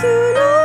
fut là.